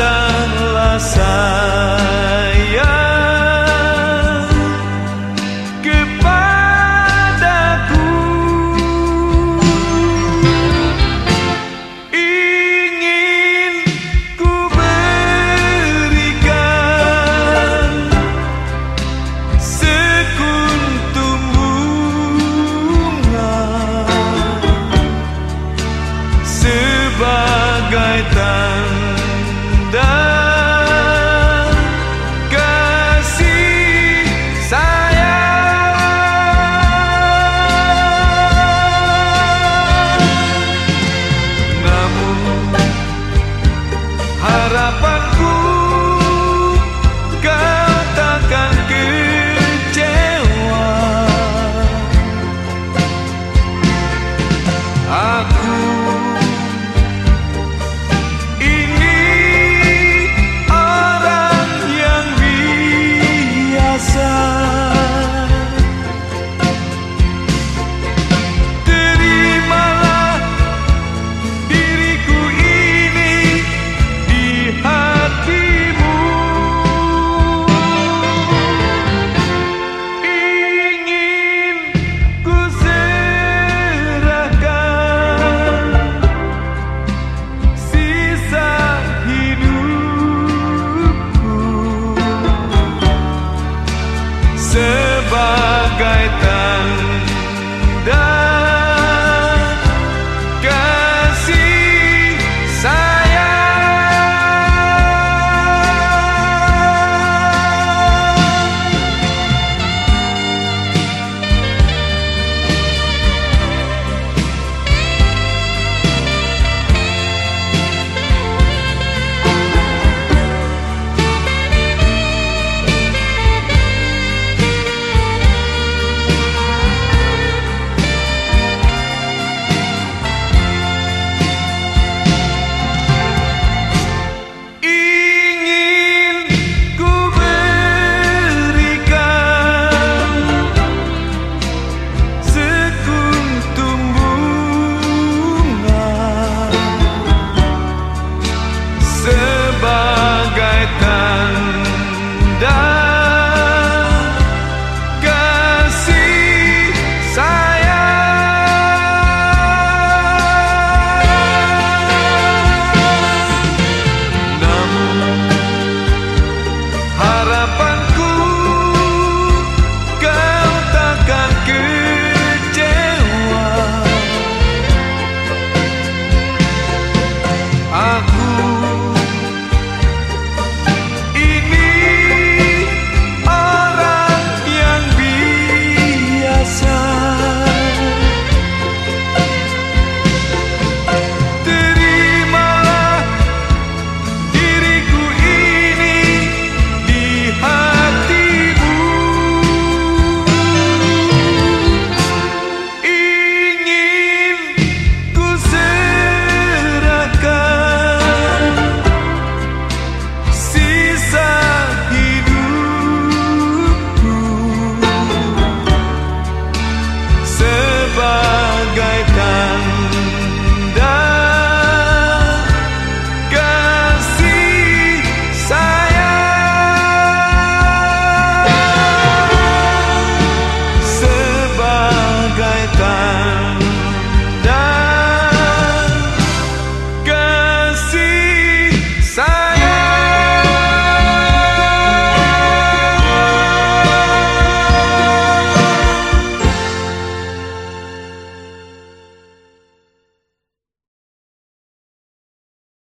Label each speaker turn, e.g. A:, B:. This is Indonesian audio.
A: datanglah saat harapan poeta. love.